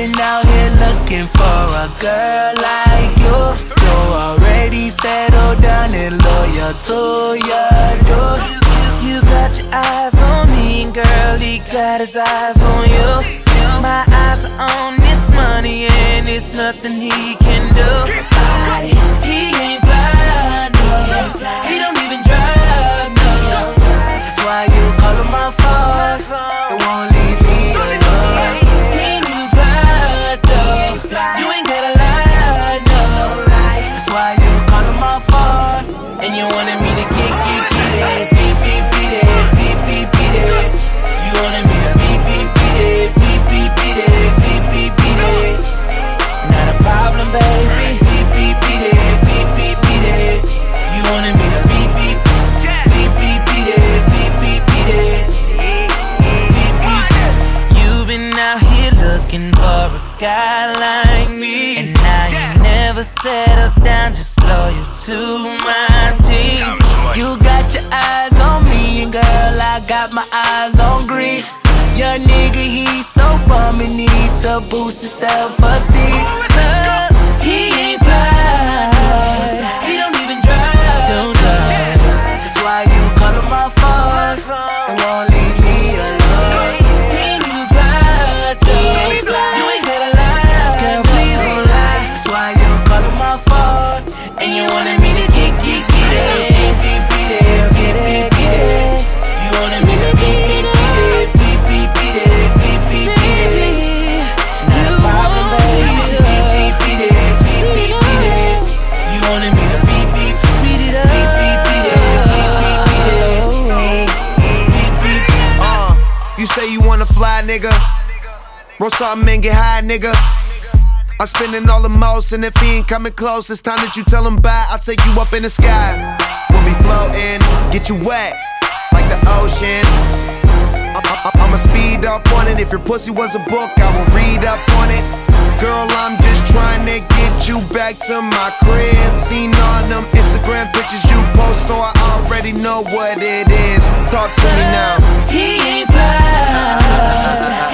been out here looking for a girl like you. So already settled down and loyal to your dude. You got your eyes on me, girl. He got his eyes on you. My eyes are on this money, and it's nothing he guy like me. And now you never settle down, just loyal to my team. You got your eyes on me, and girl, I got my eyes on green. Your nigga, he's so bum and need to boost his self-esteem. Uh, nigga. Roll something and get high, nigga. I'm spending all the most, and if he ain't coming close, it's time that you tell him bye. I'll take you up in the sky. We'll be floating, get you wet, like the ocean. I- I- I'ma speed up on it. If your pussy was a book, I will read up on it. Girl, I'm just trying to get you back to my crib. Seen all them Instagram pictures you post, so I already know what it is. Talk to me now. He ain't fly. Yeah.